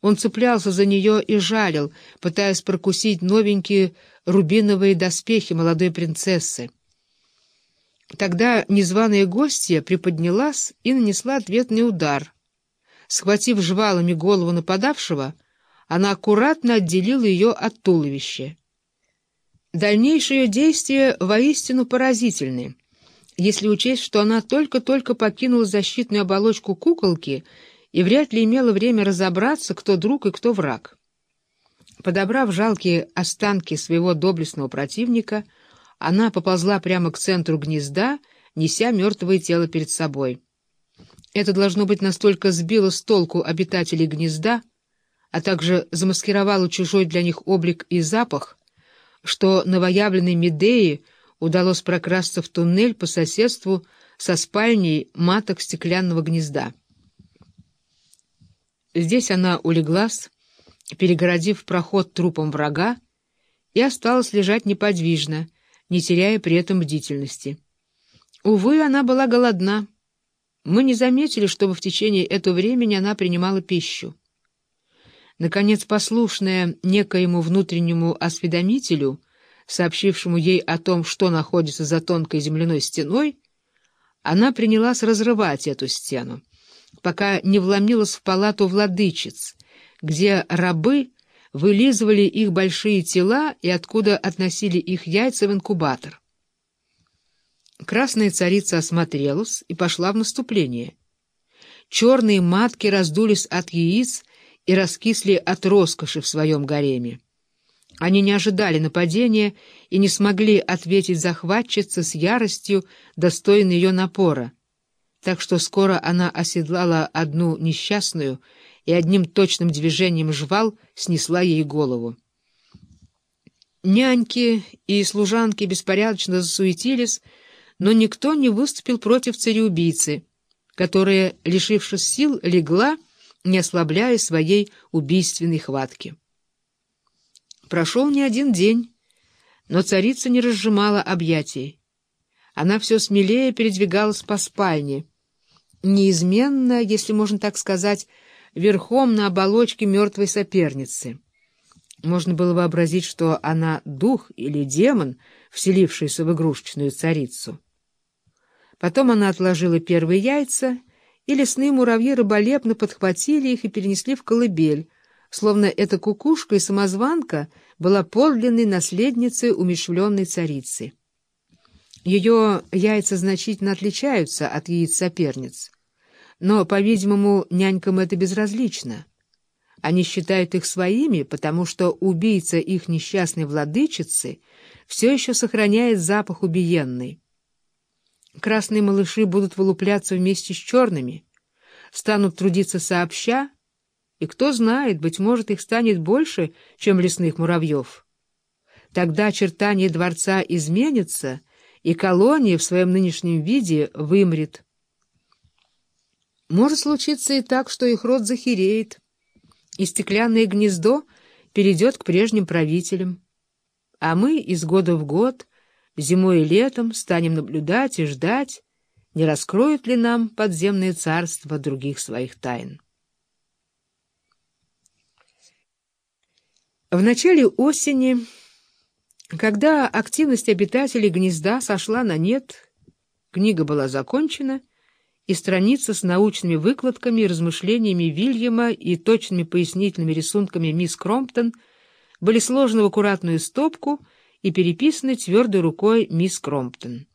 Он цеплялся за нее и жалил, пытаясь прокусить новенькие рубиновые доспехи молодой принцессы. Тогда незваная гостья приподнялась и нанесла ответный удар. Схватив жвалами голову нападавшего, она аккуратно отделила ее от туловища. Дальнейшие действия воистину поразительны, если учесть, что она только-только покинула защитную оболочку куколки и вряд ли имела время разобраться, кто друг и кто враг. Подобрав жалкие останки своего доблестного противника, она поползла прямо к центру гнезда, неся мертвое тело перед собой. Это должно быть настолько сбило с толку обитателей гнезда, а также замаскировало чужой для них облик и запах, что новоявленной Медеи удалось прокрасться в туннель по соседству со спальней маток стеклянного гнезда. Здесь она улеглась, перегородив проход трупом врага, и осталась лежать неподвижно, не теряя при этом бдительности. Увы, она была голодна. Мы не заметили, чтобы в течение этого времени она принимала пищу. Наконец, послушная некоему внутреннему осведомителю, сообщившему ей о том, что находится за тонкой земляной стеной, она принялась разрывать эту стену, пока не вломилась в палату владычиц, где рабы вылизывали их большие тела и откуда относили их яйца в инкубатор. Красная царица осмотрелась и пошла в наступление. Черные матки раздулись от яиц и раскисли от роскоши в своем гареме. Они не ожидали нападения и не смогли ответить захватчице с яростью, достойной ее напора, так что скоро она оседлала одну несчастную и одним точным движением жвал снесла ей голову. Няньки и служанки беспорядочно засуетились, но никто не выступил против цареубийцы, которая, лишившись сил, легла, не ослабляя своей убийственной хватки. Прошел не один день, но царица не разжимала объятий. Она все смелее передвигалась по спальне, неизменно, если можно так сказать, верхом на оболочке мертвой соперницы. Можно было вообразить, что она дух или демон, вселившийся в игрушечную царицу. Потом она отложила первые яйца, и лесные муравьи рыболепно подхватили их и перенесли в колыбель, словно эта кукушка и самозванка была подлинной наследницей умешвленной царицы. Ее яйца значительно отличаются от яиц соперниц. Но, по-видимому, нянькам это безразлично. Они считают их своими, потому что убийца их несчастной владычицы все еще сохраняет запах убиенной. Красные малыши будут вылупляться вместе с черными, станут трудиться сообща, и кто знает, быть может, их станет больше, чем лесных муравьев. Тогда очертания дворца изменятся, и колония в своем нынешнем виде вымрет. Может случиться и так, что их род захереет, и стеклянное гнездо перейдет к прежним правителям. А мы из года в год, зимой и летом, станем наблюдать и ждать, не раскроют ли нам подземное царство других своих тайн. В начале осени, когда активность обитателей гнезда сошла на нет, книга была закончена, и страница с научными выкладками и размышлениями Вильяма и точными пояснительными рисунками мисс Кромптон были сложены в аккуратную стопку и переписаны твердой рукой мисс Кромптон.